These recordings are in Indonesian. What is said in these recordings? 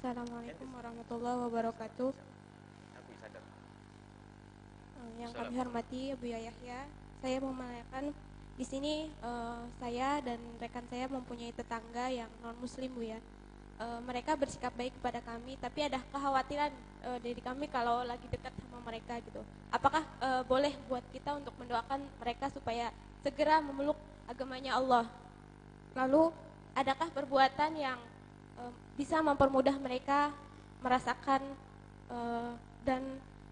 Assalamualaikum warahmatullahi wabarakatuh. Eh, Yang kami hormati Bu Yahya, saya mau menanyakan di sini eh, saya dan rekan saya mempunyai tetangga yang non Muslim Bu ya. Eh, mereka bersikap baik kepada kami, tapi ada kekhawatiran eh, dari kami kalau lagi dekat sama mereka gitu. Apakah eh, boleh buat kita untuk mendoakan mereka supaya segera memeluk agamanya Allah? Lalu adakah perbuatan yang eh, bisa mempermudah mereka merasakan eh, dan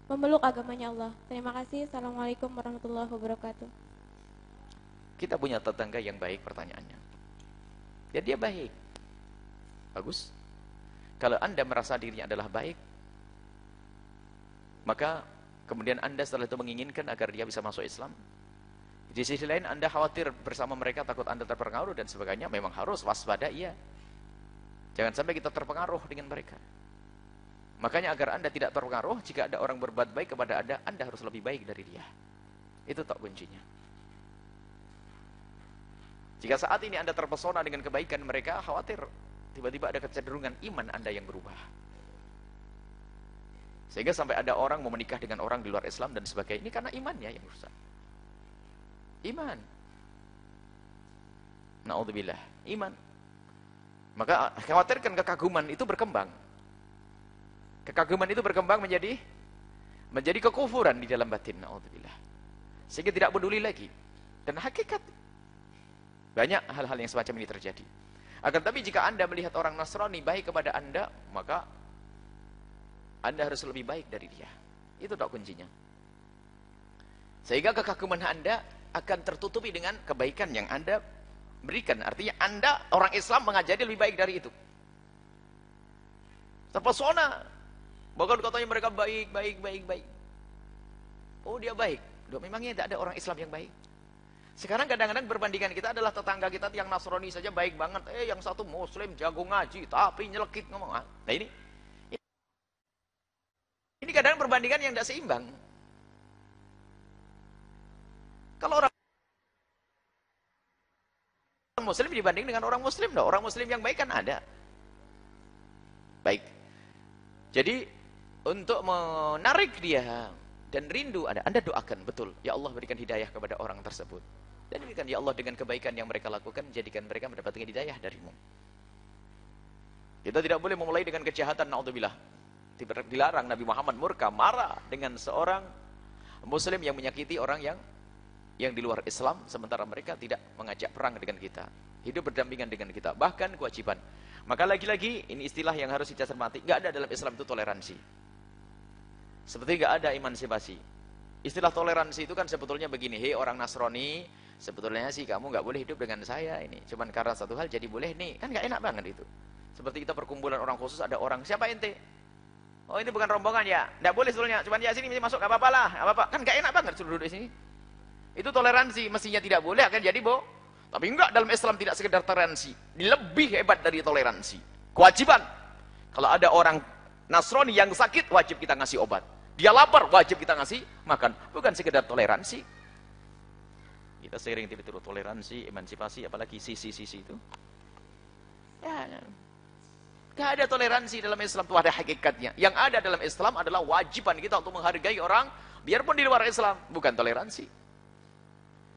memeluk agamanya Allah. Terima kasih. Assalamualaikum warahmatullahi wabarakatuh. Kita punya tetangga yang baik pertanyaannya. Ya dia baik. Bagus. Kalau Anda merasa dirinya adalah baik, maka kemudian Anda setelah itu menginginkan agar dia bisa masuk Islam. Di sisi lain Anda khawatir bersama mereka takut Anda terpengaruh dan sebagainya, memang harus waspada iya. Jangan sampai kita terpengaruh dengan mereka. Makanya agar Anda tidak terpengaruh, jika ada orang berbuat baik kepada Anda, Anda harus lebih baik dari dia. Itu tak kuncinya. Jika saat ini Anda terpesona dengan kebaikan mereka, khawatir tiba-tiba ada kecenderungan iman Anda yang berubah. Sehingga sampai ada orang mau menikah dengan orang di luar Islam dan sebagainya. Ini karena imannya yang rusak. Iman. Na'udzubillah. Iman. Maka khawatirkan kekaguman itu berkembang. Kekaguman itu berkembang menjadi menjadi kekufuran di dalam batin. Na'udzubillah. Sehingga tidak peduli lagi. Dan hakikat. Banyak hal-hal yang semacam ini terjadi. Akan tapi jika anda melihat orang Nasrani baik kepada anda, maka anda harus lebih baik dari dia. Itu tak kuncinya. Sehingga kekaguman anda akan tertutupi dengan kebaikan yang anda berikan. Artinya anda orang Islam mengajari lebih baik dari itu. Terpesona. Bahkan katanya mereka baik, baik, baik, baik. Oh dia baik. Duh, memangnya tidak ada orang Islam yang baik? Sekarang kadang-kadang berbandingan kita adalah tetangga kita yang Nasrani saja baik banget. Eh yang satu Muslim jago ngaji tapi nyelekit ngomong. Ah, Nah ini ini kadang perbandingan yang tidak seimbang. Kalau orang Muslim dibanding dengan orang Muslim, loh. orang Muslim yang baik kan ada. Baik. Jadi untuk menarik dia dan rindu ada, Anda doakan betul. Ya Allah berikan hidayah kepada orang tersebut. Dan berikan ya Allah dengan kebaikan yang mereka lakukan, jadikan mereka mendapatkan hidayah darimu. Kita tidak boleh memulai dengan kejahatan, na'udzubillah. Dilarang Nabi Muhammad murka, marah dengan seorang Muslim yang menyakiti orang yang yang di luar Islam, sementara mereka tidak mengajak perang dengan kita. Hidup berdampingan dengan kita. Bahkan kewajiban. Maka lagi-lagi, ini istilah yang harus kita cermati. Nggak ada dalam Islam itu toleransi. Seperti nggak ada emansipasi. Istilah toleransi itu kan sebetulnya begini. Hei orang Nasrani, sebetulnya sih kamu nggak boleh hidup dengan saya ini. Cuman karena satu hal jadi boleh nih. Kan nggak enak banget itu. Seperti kita perkumpulan orang khusus, ada orang, siapa ente? Oh ini bukan rombongan ya? Nggak boleh sebetulnya. Cuman ya sini masuk, nggak apa-apa lah. Apa-apa. Kan nggak enak banget suruh duduk di sini. Itu toleransi, mestinya tidak boleh akan jadi bo. Tapi enggak dalam Islam tidak sekedar toleransi, lebih hebat dari toleransi. Kewajiban. Kalau ada orang Nasrani yang sakit, wajib kita ngasih obat. Dia lapar, wajib kita ngasih makan. Bukan sekedar toleransi. Kita sering tiba-tiba toleransi, emansipasi, apalagi sisi-sisi itu. Ya, Gak ada toleransi dalam Islam itu ada hakikatnya. Yang ada dalam Islam adalah wajiban kita untuk menghargai orang, biarpun di luar Islam, bukan toleransi.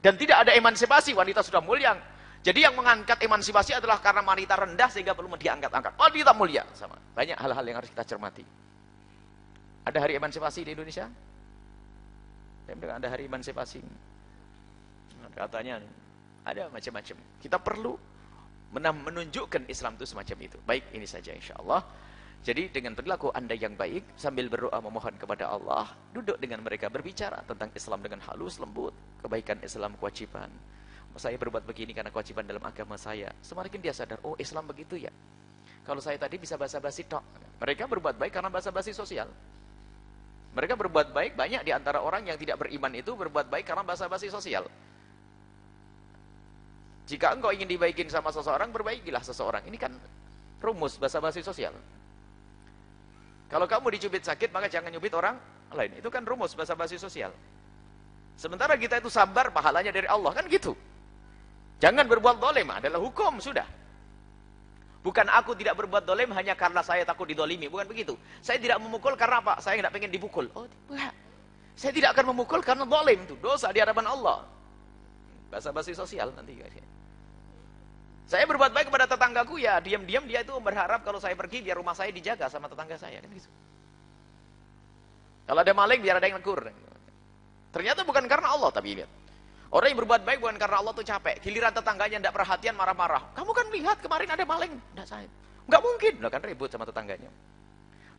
Dan tidak ada emansipasi, wanita sudah mulia. Jadi yang mengangkat emansipasi adalah karena wanita rendah sehingga perlu diangkat-angkat. Wanita mulia sama. Banyak hal-hal yang harus kita cermati. Ada hari emansipasi di Indonesia? Saya ada hari emansipasi. Katanya ada macam-macam. Kita perlu menunjukkan Islam itu semacam itu. Baik, ini saja insya Allah. Jadi dengan perilaku anda yang baik, sambil berdoa memohon kepada Allah, duduk dengan mereka berbicara tentang Islam dengan halus, lembut, kebaikan Islam, kewajiban. Saya berbuat begini karena kewajiban dalam agama saya. Semakin dia sadar, oh Islam begitu ya. Kalau saya tadi bisa basa-basi tok. Mereka berbuat baik karena basa-basi sosial. Mereka berbuat baik, banyak di antara orang yang tidak beriman itu berbuat baik karena basa-basi sosial. Jika engkau ingin dibaikin sama seseorang, berbaikilah seseorang. Ini kan rumus basa-basi sosial. Kalau kamu dicubit sakit, maka jangan nyubit orang lain. Itu kan rumus basa-basi sosial. Sementara kita itu sabar, pahalanya dari Allah. Kan gitu. Jangan berbuat dolim, adalah hukum, sudah. Bukan aku tidak berbuat dolim hanya karena saya takut didolimi. Bukan begitu. Saya tidak memukul karena apa? Saya tidak pengen dipukul. Oh, tidak. Saya tidak akan memukul karena dolim. Itu dosa di hadapan Allah. Bahasa basi sosial nanti. Saya berbuat baik kepada tetanggaku ya diam-diam dia itu berharap kalau saya pergi biar rumah saya dijaga sama tetangga saya. Kan gitu. Kalau ada maling biar ada yang negur. Ternyata bukan karena Allah tapi lihat. Orang yang berbuat baik bukan karena Allah tuh capek. Giliran tetangganya tidak perhatian marah-marah. Kamu kan lihat kemarin ada maling. Tidak saya. Enggak mungkin. Nah, kan ribut sama tetangganya.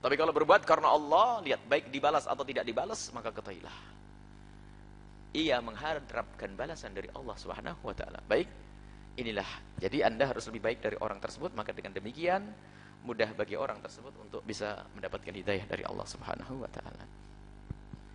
Tapi kalau berbuat karena Allah, lihat baik dibalas atau tidak dibalas, maka ketahuilah. Ia mengharapkan balasan dari Allah taala. Baik. Inilah. Jadi Anda harus lebih baik dari orang tersebut, maka dengan demikian mudah bagi orang tersebut untuk bisa mendapatkan hidayah dari Allah Subhanahu wa taala.